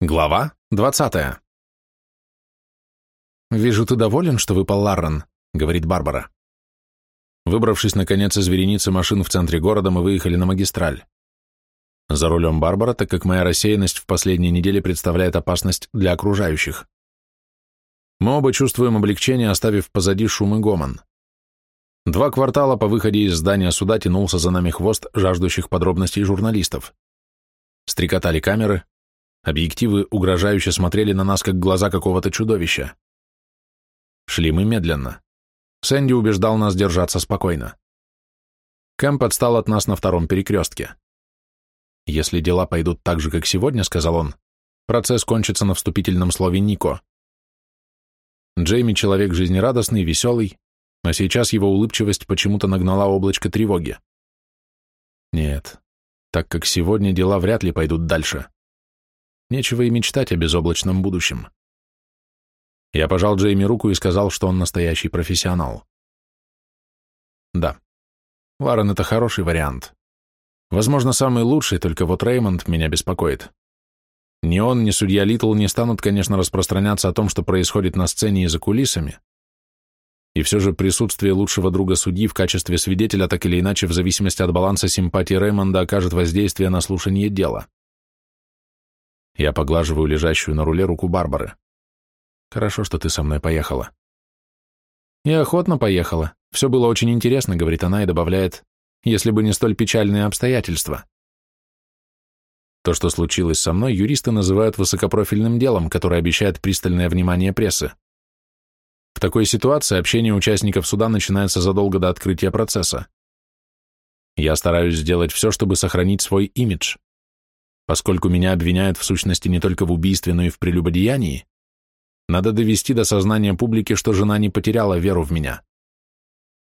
Глава двадцатая. «Вижу, ты доволен, что выпал Ларрен», — говорит Барбара. Выбравшись, наконец, из вереницы машин в центре города, мы выехали на магистраль. За рулем Барбара, так как моя рассеянность в последние недели представляет опасность для окружающих. Мы оба чувствуем облегчение, оставив позади шум и гомон. Два квартала по выходе из здания суда тянулся за нами хвост жаждущих подробностей журналистов. Стрекотали камеры, Объективы угрожающе смотрели на нас, как глаза какого-то чудовища. Шли мы медленно. Сэнди убеждал нас держаться спокойно. Кэмп отстал от нас на втором перекрестке. «Если дела пойдут так же, как сегодня», — сказал он, — «процесс кончится на вступительном слове Нико». Джейми — человек жизнерадостный, веселый, но сейчас его улыбчивость почему-то нагнала облачко тревоги. Нет, так как сегодня дела вряд ли пойдут дальше. Нечего и мечтать о безоблачном будущем. Я пожал Джейми руку и сказал, что он настоящий профессионал. Да, Ларен — это хороший вариант. Возможно, самый лучший, только вот Реймонд меня беспокоит. Ни он, ни судья Литл не станут, конечно, распространяться о том, что происходит на сцене и за кулисами. И все же присутствие лучшего друга судьи в качестве свидетеля так или иначе в зависимости от баланса симпатии Реймонда окажет воздействие на слушание дела. Я поглаживаю лежащую на руле руку Барбары. Хорошо, что ты со мной поехала. Я охотно поехала. Все было очень интересно, говорит она и добавляет, если бы не столь печальные обстоятельства. То, что случилось со мной, юристы называют высокопрофильным делом, которое обещает пристальное внимание прессы. В такой ситуации общение участников суда начинается задолго до открытия процесса. Я стараюсь сделать все, чтобы сохранить свой имидж. Поскольку меня обвиняют в сущности не только в убийстве, но и в прелюбодеянии, надо довести до сознания публики, что жена не потеряла веру в меня.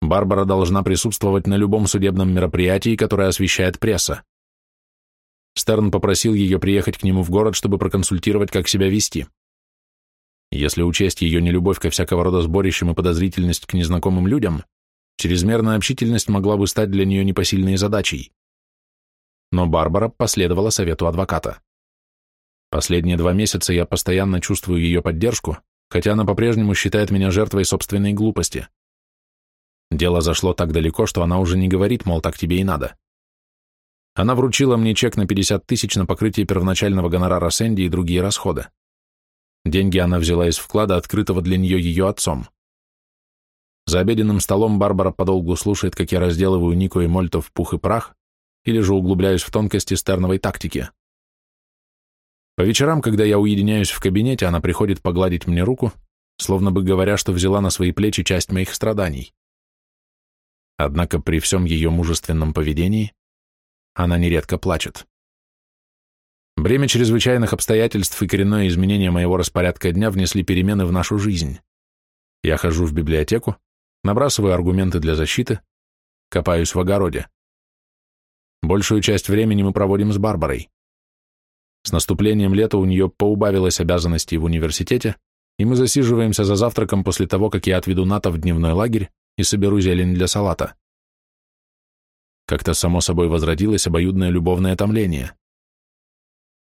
Барбара должна присутствовать на любом судебном мероприятии, которое освещает пресса. Стерн попросил ее приехать к нему в город, чтобы проконсультировать, как себя вести. Если учесть ее нелюбовь ко всякого рода сборищам и подозрительность к незнакомым людям, чрезмерная общительность могла бы стать для нее непосильной задачей но Барбара последовала совету адвоката. Последние два месяца я постоянно чувствую ее поддержку, хотя она по-прежнему считает меня жертвой собственной глупости. Дело зашло так далеко, что она уже не говорит, мол, так тебе и надо. Она вручила мне чек на 50 тысяч на покрытие первоначального гонорара Сэнди и другие расходы. Деньги она взяла из вклада, открытого для нее ее отцом. За обеденным столом Барбара подолгу слушает, как я разделываю Нико и Мольто в пух и прах, или же углубляюсь в тонкости стерновой тактики. По вечерам, когда я уединяюсь в кабинете, она приходит погладить мне руку, словно бы говоря, что взяла на свои плечи часть моих страданий. Однако при всем ее мужественном поведении она нередко плачет. Бремя чрезвычайных обстоятельств и коренное изменение моего распорядка дня внесли перемены в нашу жизнь. Я хожу в библиотеку, набрасываю аргументы для защиты, копаюсь в огороде. Большую часть времени мы проводим с Барбарой. С наступлением лета у нее поубавилось обязанностей в университете, и мы засиживаемся за завтраком после того, как я отведу Ната в дневной лагерь и соберу зелень для салата. Как-то само собой возродилось обоюдное любовное томление.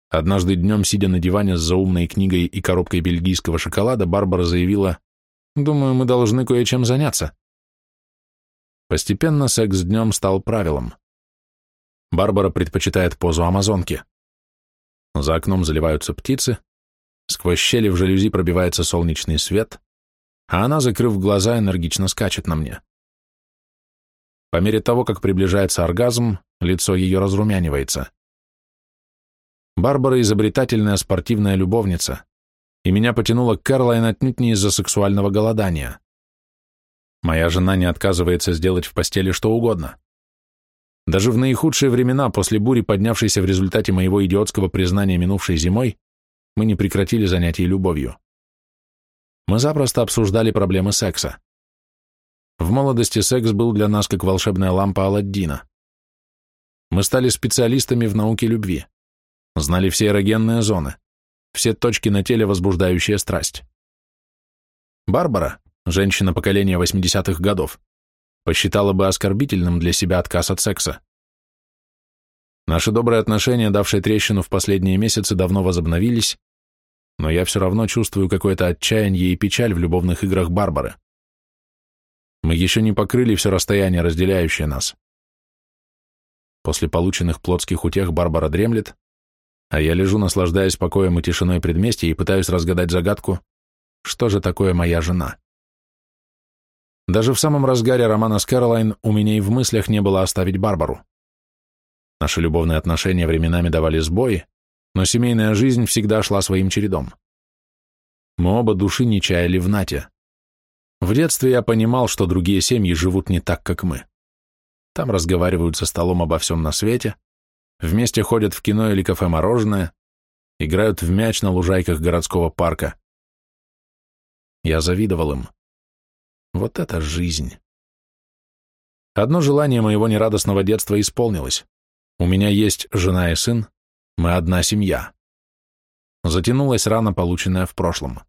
Однажды днем, сидя на диване с заумной книгой и коробкой бельгийского шоколада, Барбара заявила, «Думаю, мы должны кое-чем заняться». Постепенно секс днем стал правилом. Барбара предпочитает позу амазонки. За окном заливаются птицы, сквозь щели в жалюзи пробивается солнечный свет, а она, закрыв глаза, энергично скачет на мне. По мере того, как приближается оргазм, лицо ее разрумянивается. Барбара — изобретательная спортивная любовница, и меня потянуло к Кэролайн отнюдь не из-за сексуального голодания. Моя жена не отказывается сделать в постели что угодно. Даже в наихудшие времена, после бури, поднявшейся в результате моего идиотского признания минувшей зимой, мы не прекратили занятий любовью. Мы запросто обсуждали проблемы секса. В молодости секс был для нас как волшебная лампа Аладдина. Мы стали специалистами в науке любви, знали все эрогенные зоны, все точки на теле, возбуждающие страсть. Барбара, женщина поколения 80-х годов, посчитала бы оскорбительным для себя отказ от секса. Наши добрые отношения, давшие трещину в последние месяцы, давно возобновились, но я все равно чувствую какое-то отчаяние и печаль в любовных играх Барбары. Мы еще не покрыли все расстояние, разделяющее нас. После полученных плотских утех Барбара дремлет, а я лежу, наслаждаясь покоем и тишиной предместья и пытаюсь разгадать загадку, что же такое моя жена. Даже в самом разгаре романа с Кэролайн у меня и в мыслях не было оставить Барбару. Наши любовные отношения временами давали сбои, но семейная жизнь всегда шла своим чередом. Мы оба души не чаяли в Нате. В детстве я понимал, что другие семьи живут не так, как мы. Там разговаривают за столом обо всем на свете, вместе ходят в кино или кафе мороженое, играют в мяч на лужайках городского парка. Я завидовал им. Вот это жизнь. Одно желание моего нерадостного детства исполнилось. У меня есть жена и сын, мы одна семья. Затянулась рана, полученная в прошлом.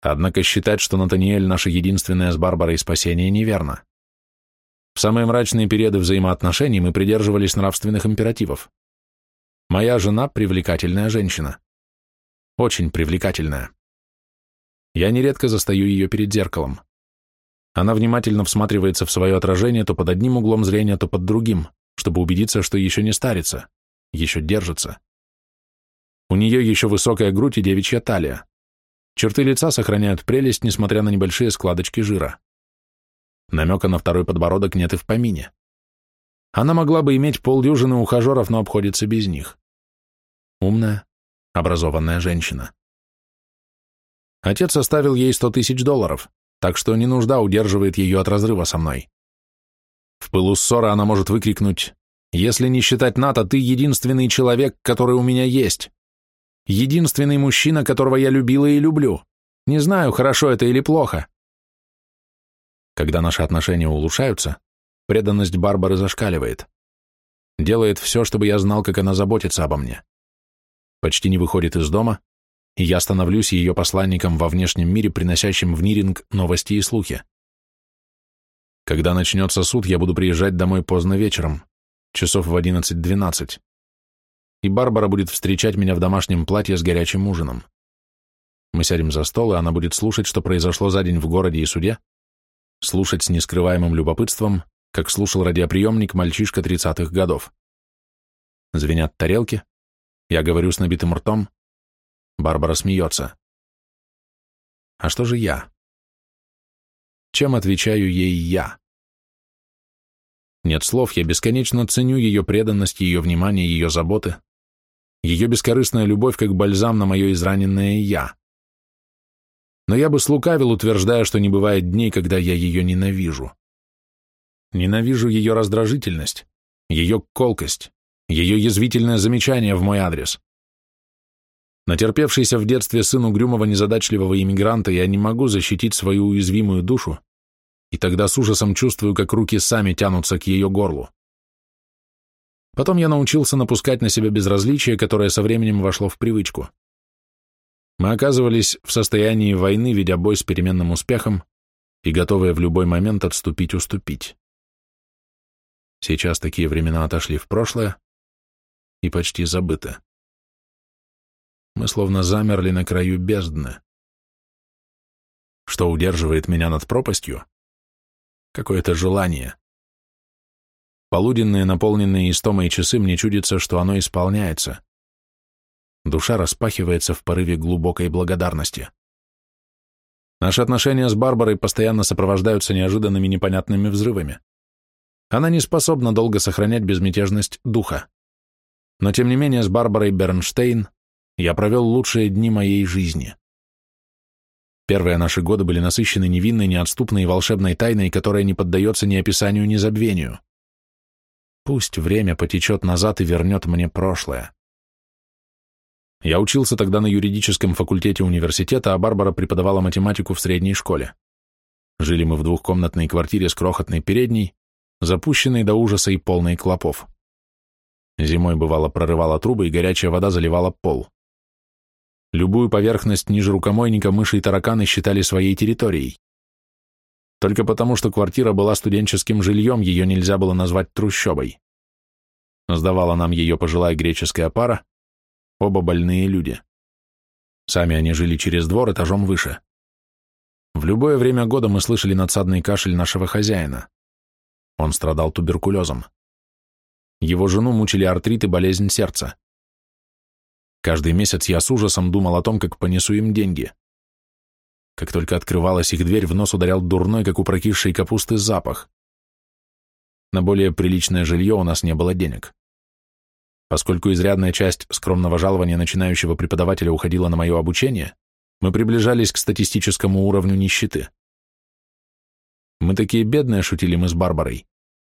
Однако считать, что Натаниэль наше единственное с Барбарой спасение, неверно. В самые мрачные периоды взаимоотношений мы придерживались нравственных императивов. Моя жена – привлекательная женщина. Очень привлекательная. Я нередко застаю ее перед зеркалом. Она внимательно всматривается в свое отражение то под одним углом зрения, то под другим, чтобы убедиться, что еще не старится, еще держится. У нее еще высокая грудь и девичья талия. Черты лица сохраняют прелесть, несмотря на небольшие складочки жира. Намека на второй подбородок нет и в помине. Она могла бы иметь полдюжины ухажеров, но обходится без них. Умная, образованная женщина. Отец оставил ей сто тысяч долларов, так что не нужда удерживает ее от разрыва со мной. В пылу ссоры она может выкрикнуть «Если не считать НАТО, ты единственный человек, который у меня есть. Единственный мужчина, которого я любила и люблю. Не знаю, хорошо это или плохо, когда наши отношения улучшаются, преданность Барбары зашкаливает. Делает все, чтобы я знал, как она заботится обо мне. Почти не выходит из дома, и я становлюсь ее посланником во внешнем мире, приносящим в Ниринг новости и слухи. Когда начнется суд, я буду приезжать домой поздно вечером, часов в 11-12, и Барбара будет встречать меня в домашнем платье с горячим ужином. Мы сядем за стол, и она будет слушать, что произошло за день в городе и суде, слушать с нескрываемым любопытством, как слушал радиоприемник мальчишка тридцатых годов. Звенят тарелки, я говорю с набитым ртом, Барбара смеется. А что же я? Чем отвечаю ей я? Нет слов, я бесконечно ценю ее преданность, ее внимание, ее заботы, ее бескорыстная любовь как бальзам на мое израненное «я» но я бы слукавил, утверждая, что не бывает дней, когда я ее ненавижу. Ненавижу ее раздражительность, ее колкость, ее язвительное замечание в мой адрес. Натерпевшийся в детстве сын угрюмого незадачливого иммигранта, я не могу защитить свою уязвимую душу, и тогда с ужасом чувствую, как руки сами тянутся к ее горлу. Потом я научился напускать на себя безразличие, которое со временем вошло в привычку. Мы оказывались в состоянии войны, ведя бой с переменным успехом и готовые в любой момент отступить-уступить. Сейчас такие времена отошли в прошлое и почти забыты. Мы словно замерли на краю бездны. Что удерживает меня над пропастью? Какое-то желание. Полуденные, наполненные истомой часы, мне чудится, что оно исполняется. Душа распахивается в порыве глубокой благодарности. Наши отношения с Барбарой постоянно сопровождаются неожиданными непонятными взрывами. Она не способна долго сохранять безмятежность духа. Но тем не менее с Барбарой Бернштейн я провел лучшие дни моей жизни. Первые наши годы были насыщены невинной, неотступной и волшебной тайной, которая не поддается ни описанию, ни забвению. Пусть время потечет назад и вернет мне прошлое. Я учился тогда на юридическом факультете университета, а Барбара преподавала математику в средней школе. Жили мы в двухкомнатной квартире с крохотной передней, запущенной до ужаса и полной клопов. Зимой бывало прорывала трубы, и горячая вода заливала пол. Любую поверхность ниже рукомойника мыши и тараканы считали своей территорией. Только потому, что квартира была студенческим жильем, ее нельзя было назвать трущобой. Сдавала нам ее пожилая греческая пара, оба больные люди. Сами они жили через двор этажом выше. В любое время года мы слышали надсадный кашель нашего хозяина. Он страдал туберкулезом. Его жену мучили артрит и болезнь сердца. Каждый месяц я с ужасом думал о том, как понесу им деньги. Как только открывалась их дверь, в нос ударял дурной, как у прокисшей капусты, запах. На более приличное жилье у нас не было денег. Поскольку изрядная часть скромного жалования начинающего преподавателя уходила на мое обучение, мы приближались к статистическому уровню нищеты. Мы такие бедные, шутили мы с Барбарой,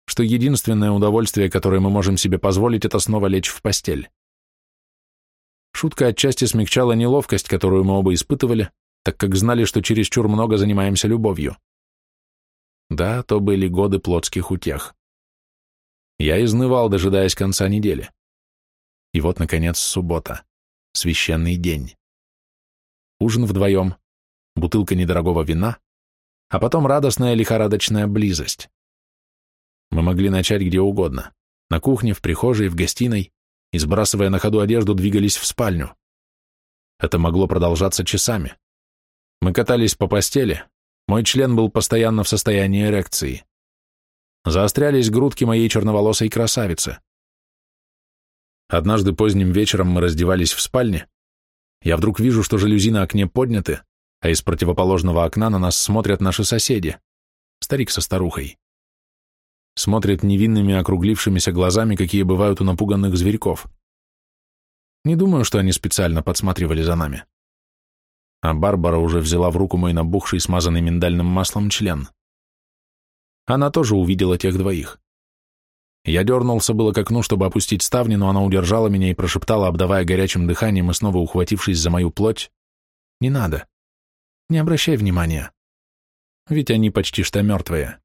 что единственное удовольствие, которое мы можем себе позволить, это снова лечь в постель. Шутка отчасти смягчала неловкость, которую мы оба испытывали, так как знали, что чересчур много занимаемся любовью. Да, то были годы плотских утех. Я изнывал, дожидаясь конца недели. И вот, наконец, суббота. Священный день. Ужин вдвоем, бутылка недорогого вина, а потом радостная лихорадочная близость. Мы могли начать где угодно. На кухне, в прихожей, в гостиной, и, сбрасывая на ходу одежду, двигались в спальню. Это могло продолжаться часами. Мы катались по постели, мой член был постоянно в состоянии эрекции. Заострялись грудки моей черноволосой красавицы. Однажды поздним вечером мы раздевались в спальне. Я вдруг вижу, что жалюзи на окне подняты, а из противоположного окна на нас смотрят наши соседи, старик со старухой смотрят невинными округлившимися глазами, какие бывают у напуганных зверьков. Не думаю, что они специально подсматривали за нами. А Барбара уже взяла в руку мой набухший, смазанный миндальным маслом член. Она тоже увидела тех двоих. Я дернулся было к окну, чтобы опустить ставни, но она удержала меня и прошептала, обдавая горячим дыханием и снова ухватившись за мою плоть, «Не надо. Не обращай внимания. Ведь они почти что мертвые».